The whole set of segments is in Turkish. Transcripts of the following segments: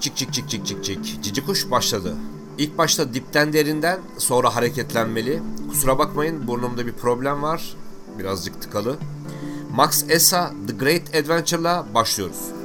cik cik cik cik cik cik cik. Cici kuş başladı. İlk başta dipten derinden sonra hareketlenmeli. Kusura bakmayın burnumda bir problem var. Birazcık tıkalı. Max Esa The Great Adventure'la başlıyoruz.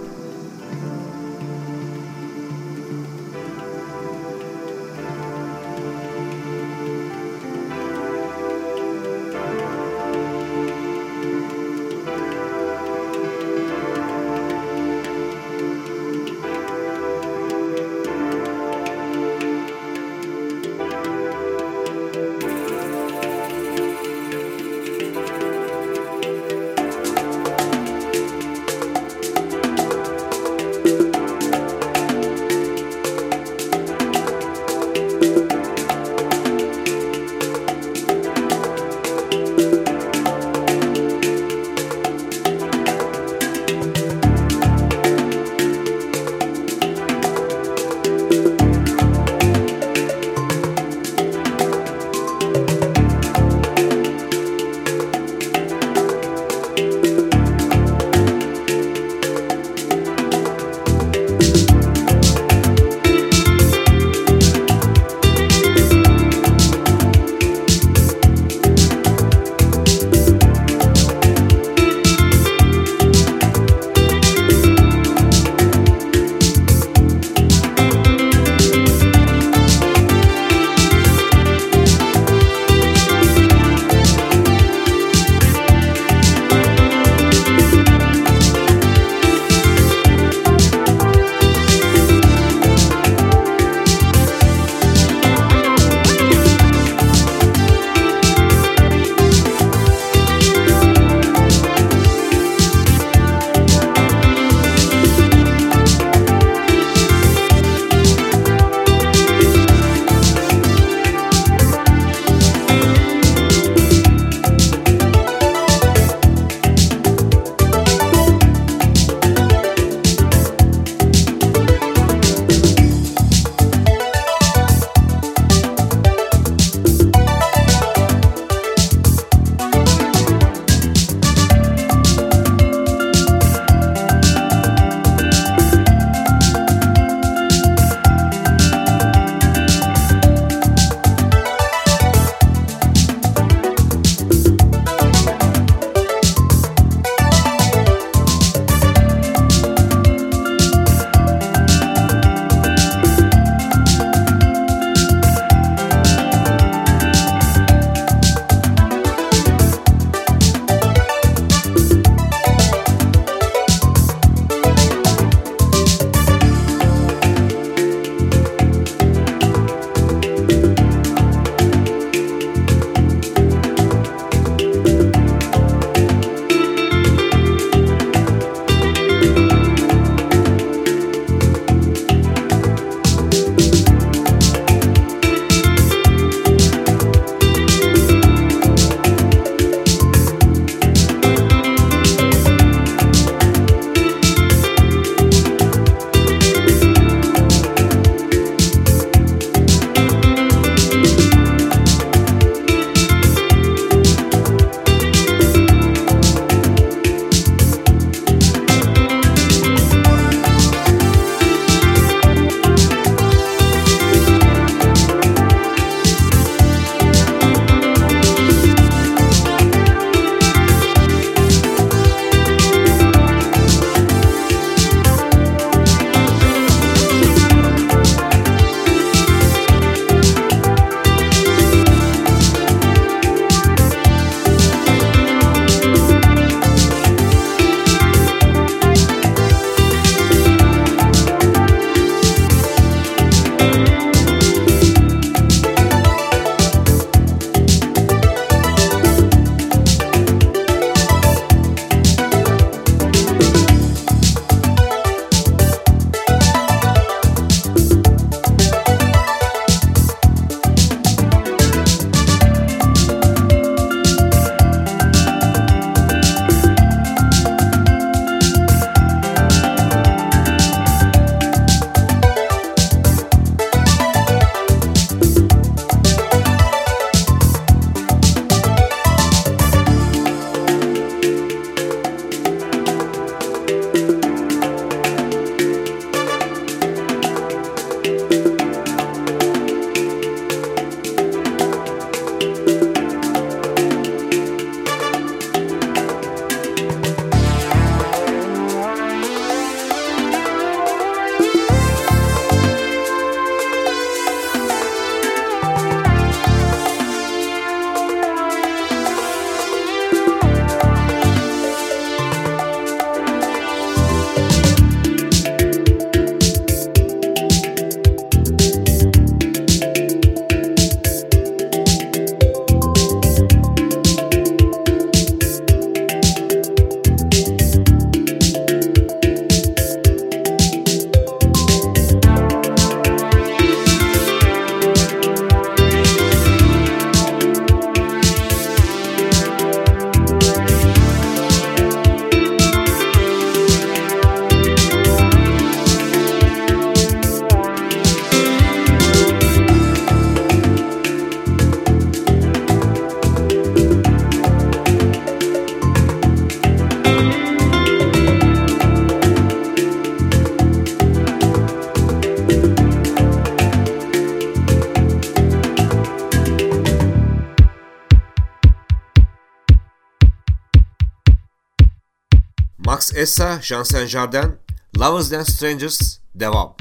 Essa, Jean Saint Jardin, Lovers and Strangers, devam.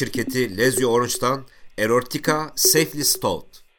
Şirketi Lesio Orange'dan Erotica Safely Stowed.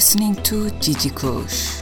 Listening to Gigi Kush.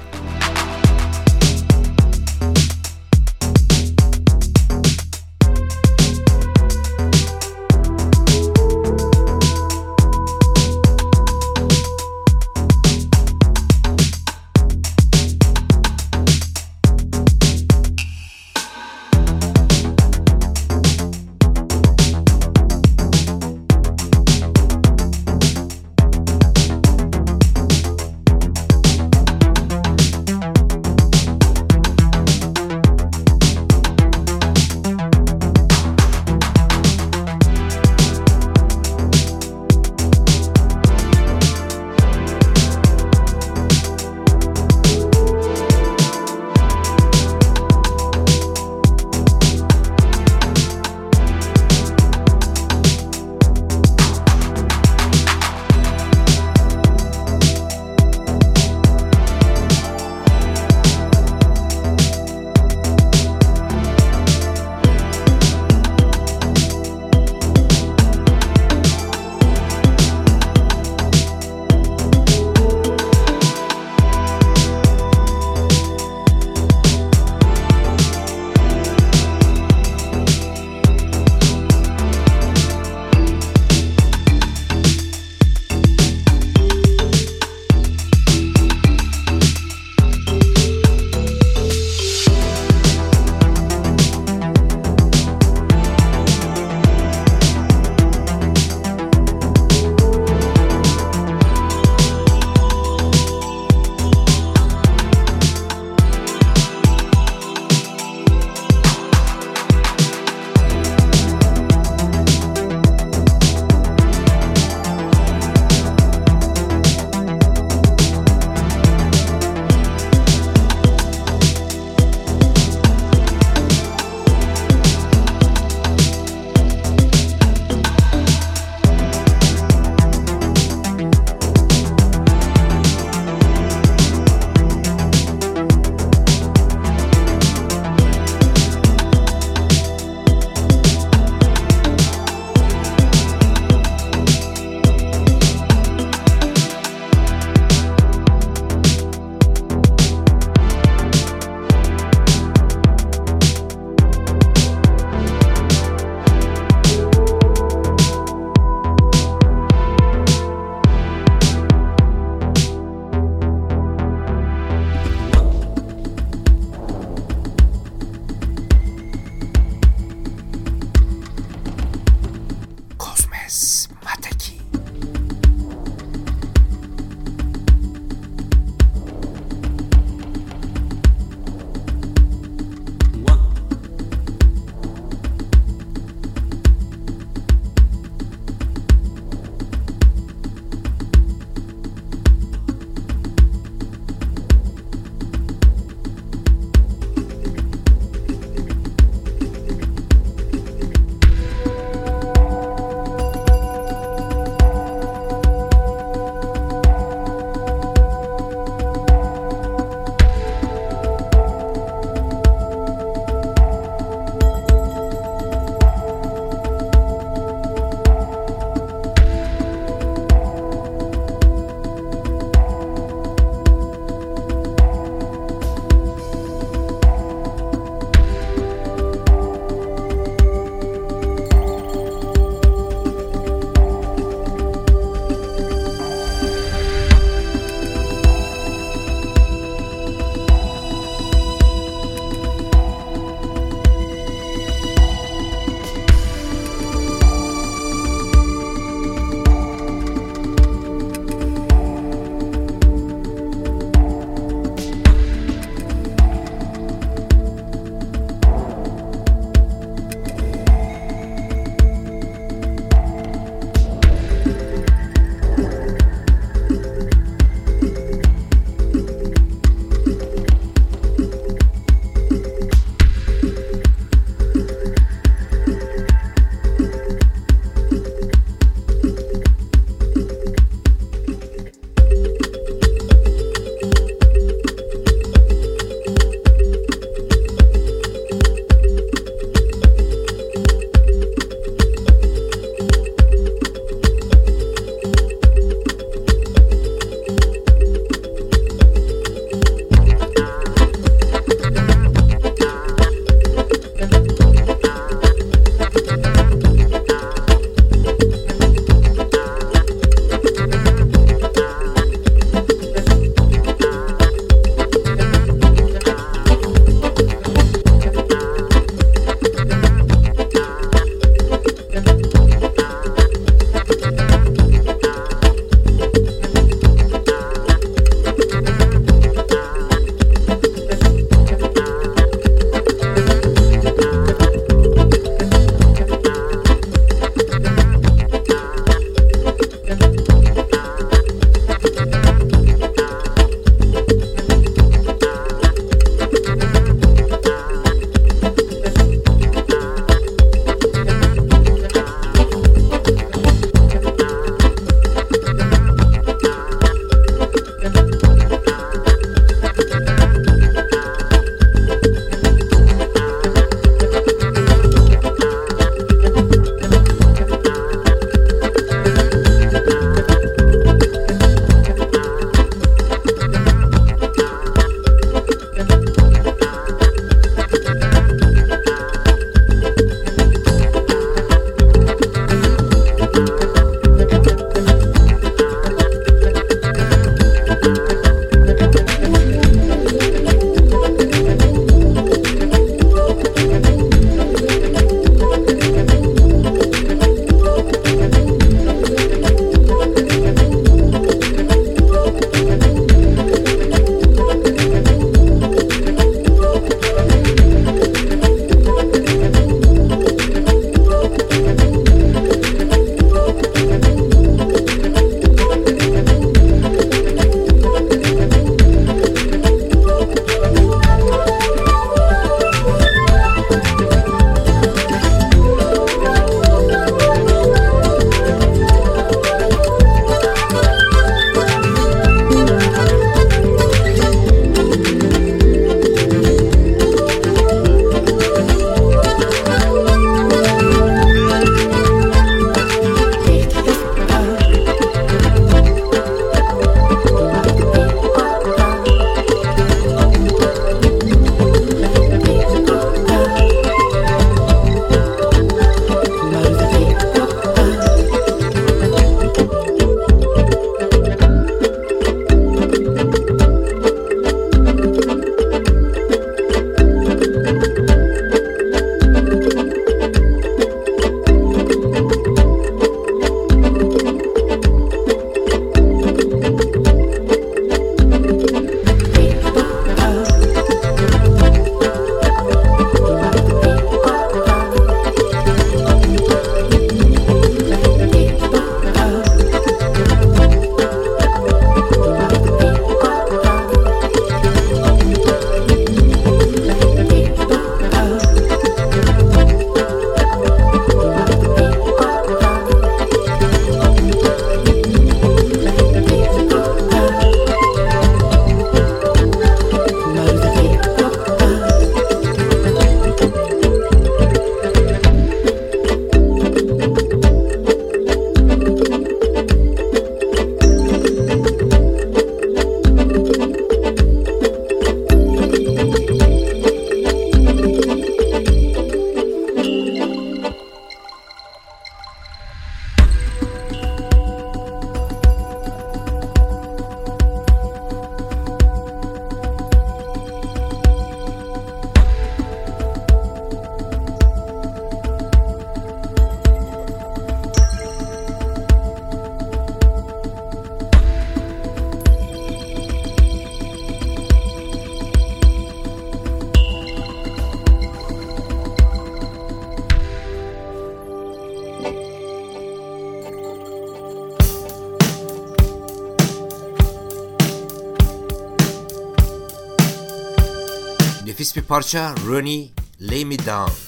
Parça Ronnie Lay Me Down.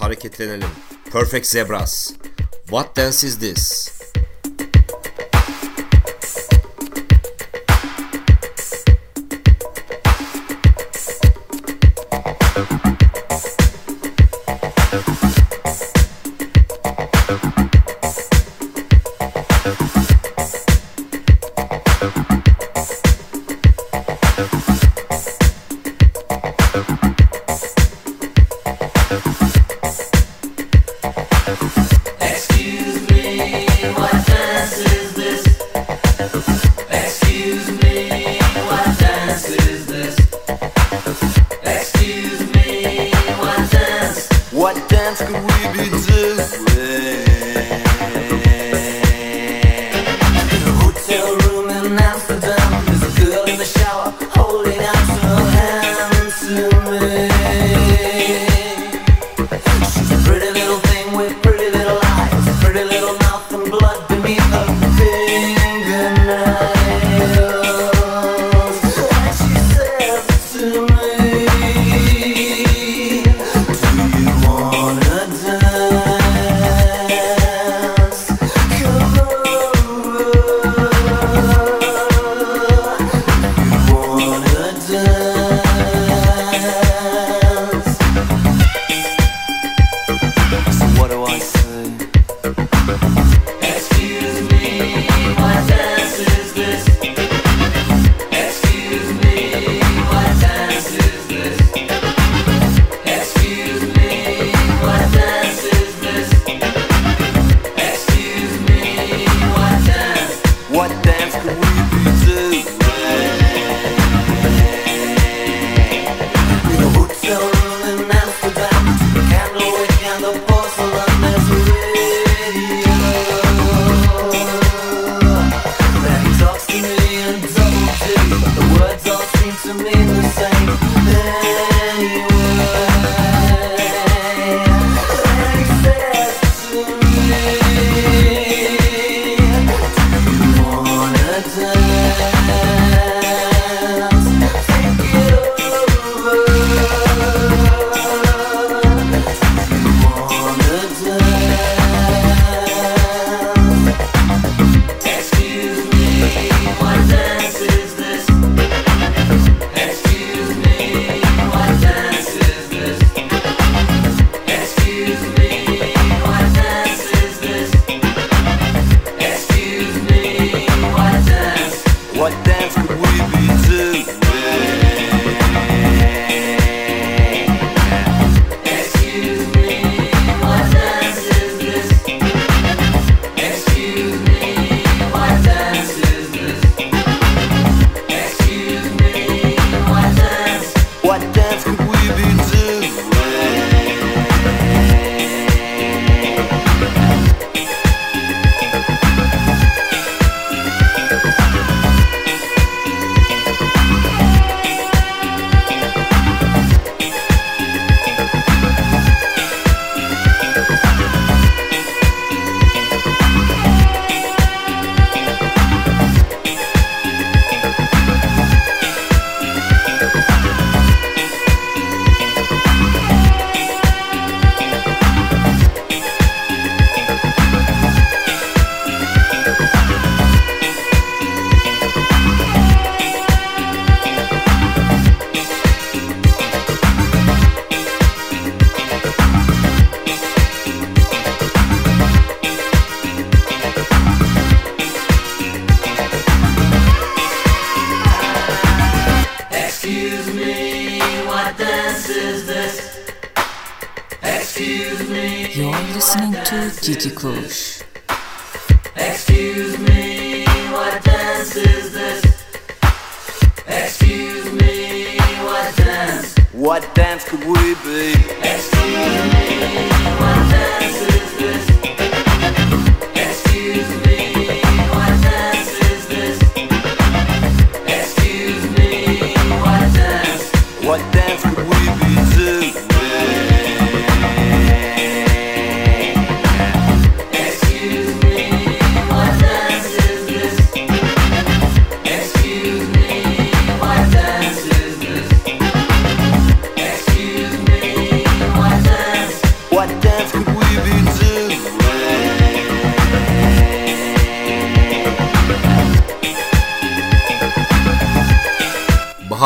Hareketlenelim. Perfect Zebras. What dance is this?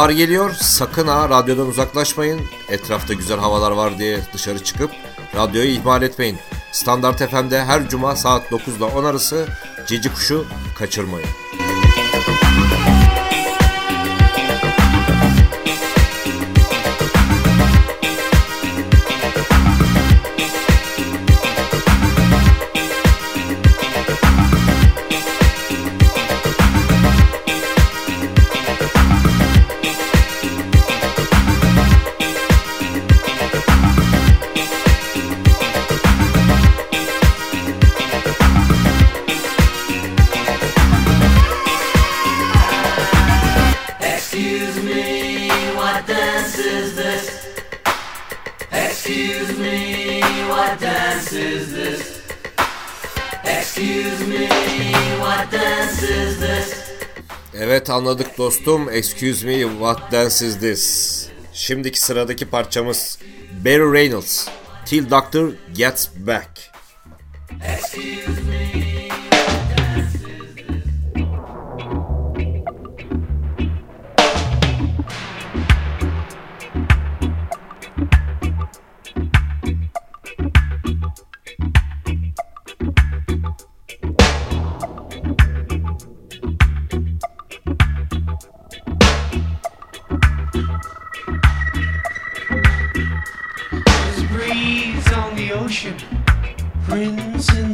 bahar geliyor. Sakın ha radyodan uzaklaşmayın. Etrafta güzel havalar var diye dışarı çıkıp radyoyu ihmal etmeyin. Standart FM'de her cuma saat 9 ile 10 arası Cici Kuş'u kaçırmayın. anladık dostum. Excuse me, what dance is this? Şimdiki sıradaki parçamız Barry Reynolds. Till Doctor Gets Back. Excuse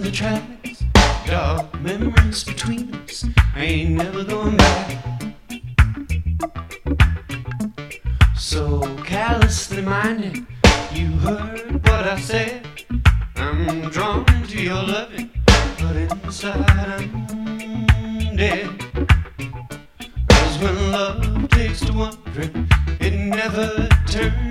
the tracks. Dark memories between us. I ain't never going back. So callously minded, you heard what I said. I'm drawn to your loving, but inside I'm dead. Cause when love takes to wandering, it never turns.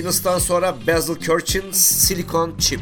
Venus'tan sonra Basil Kirchin Silicon Chip.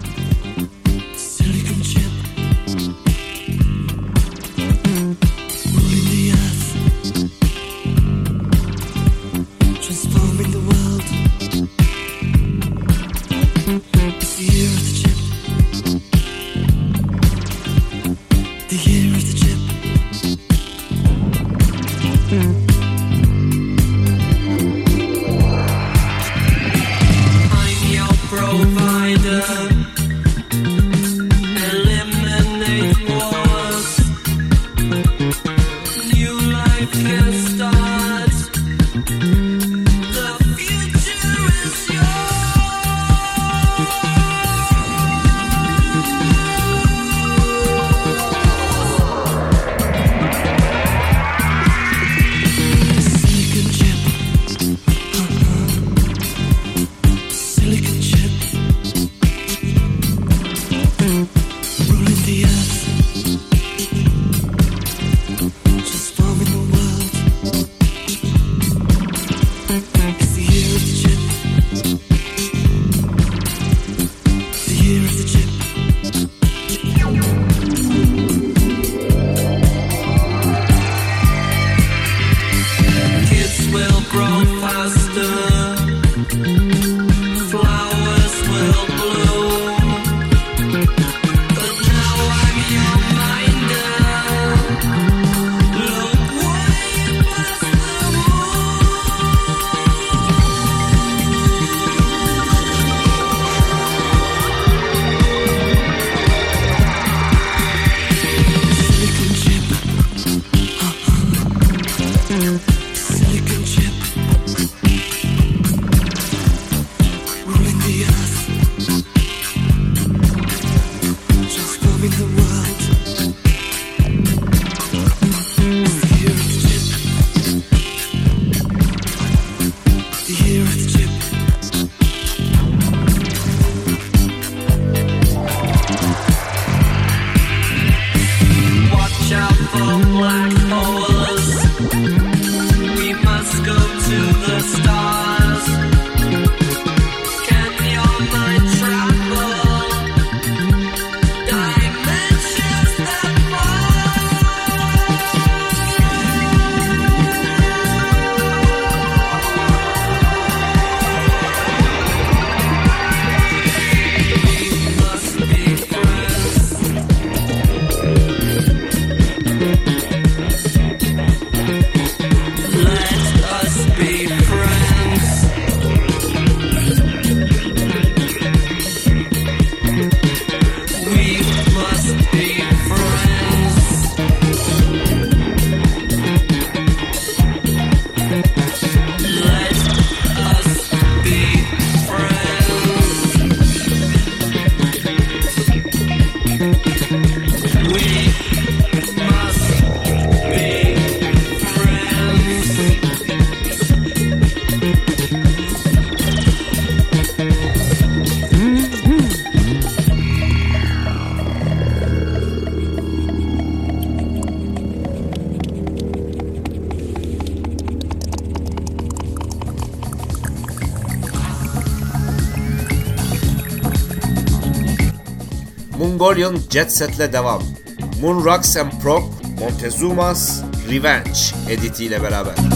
Barbarian Jet Set'le devam. Moon Rocks and Prog, Montezuma's Revenge editiyle beraber.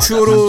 주어로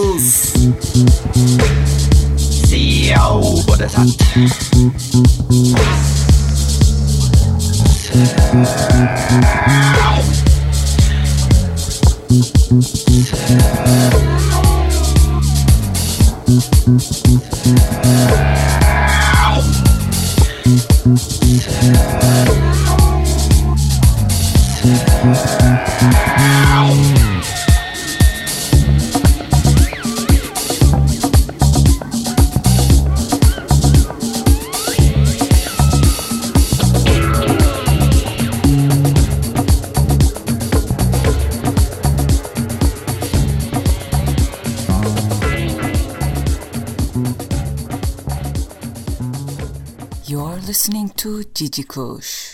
listening to Gigi Kush.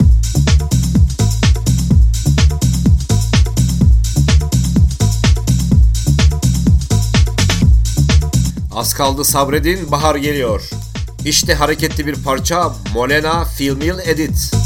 Az kaldı sabredin, bahar geliyor. İşte hareketli bir parça Molena Filmil Edit.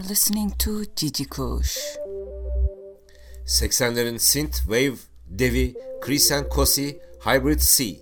Listening to Gigi Kush. 80'lerin synth, wave, devi, Chris and Cosi, Hybrid C.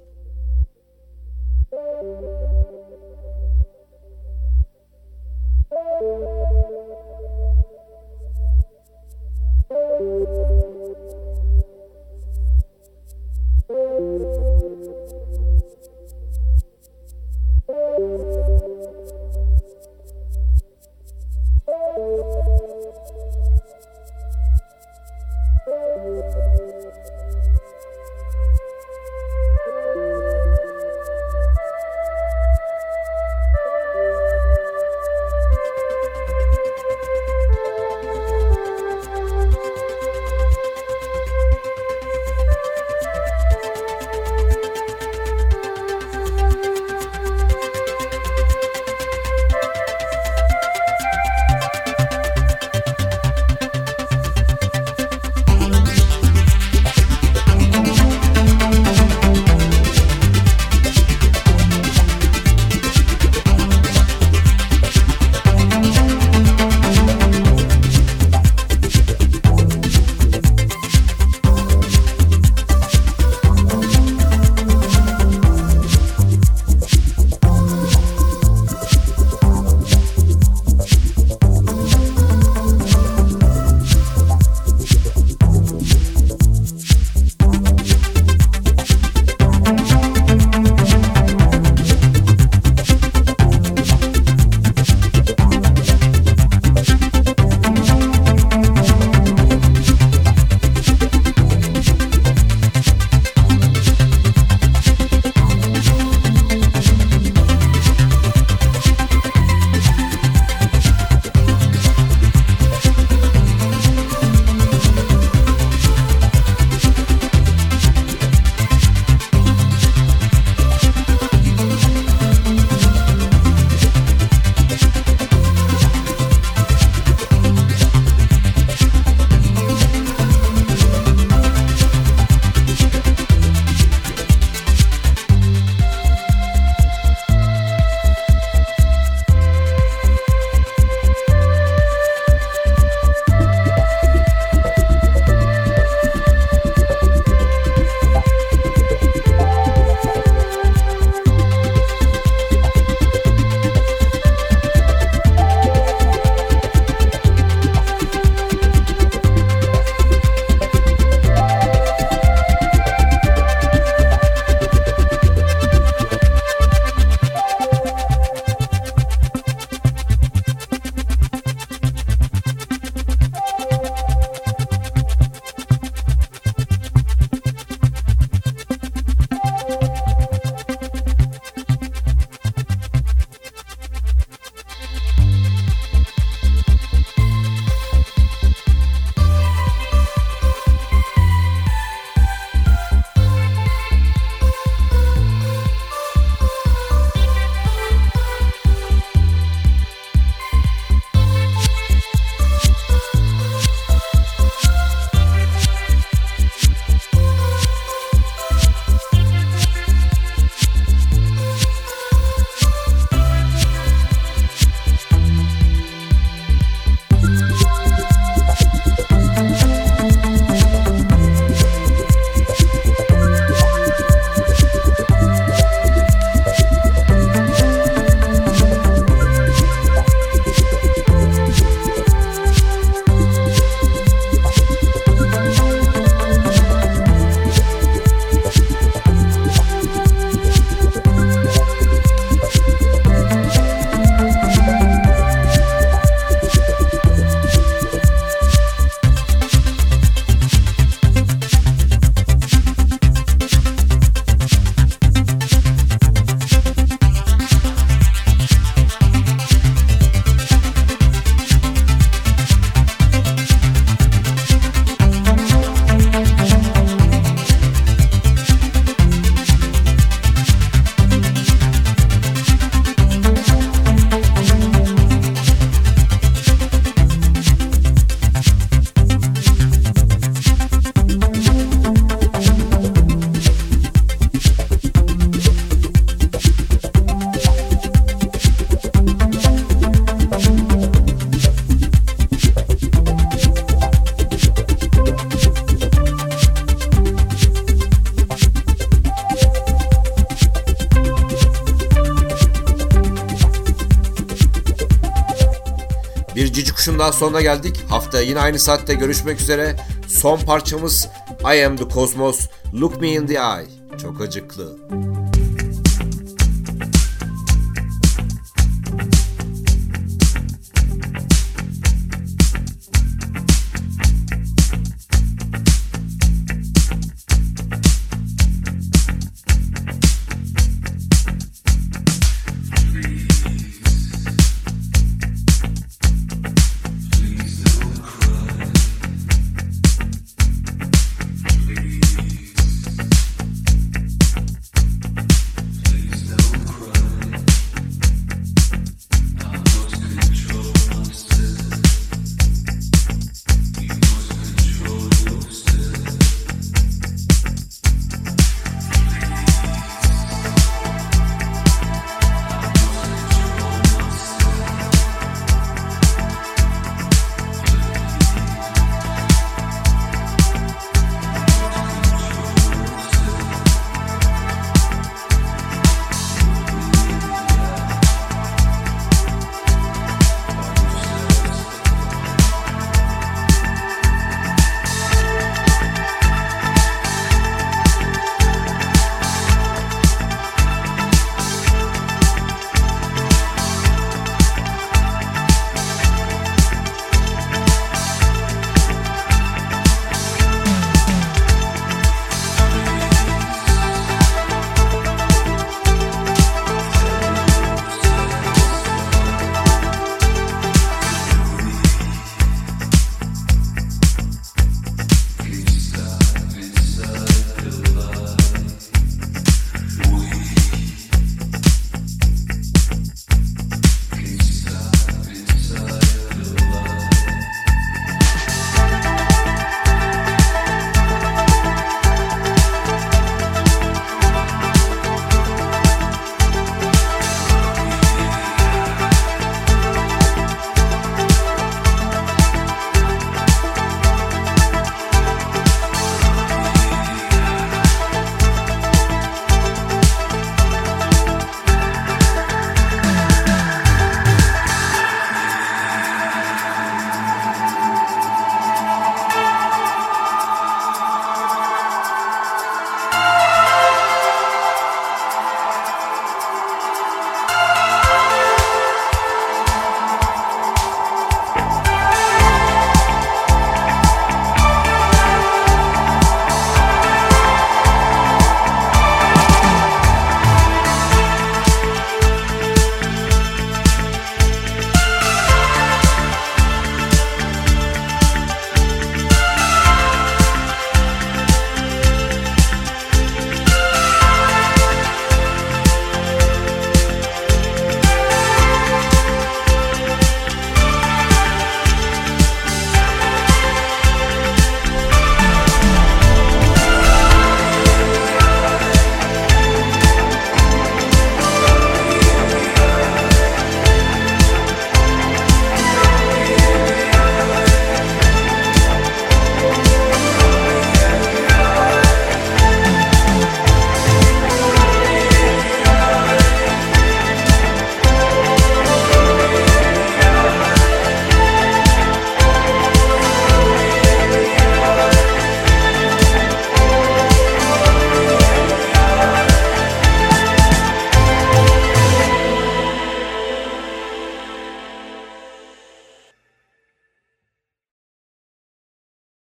sonuna geldik. Haftaya yine aynı saatte görüşmek üzere. Son parçamız I Am The Cosmos, Look Me In The Eye. Çok acıklı.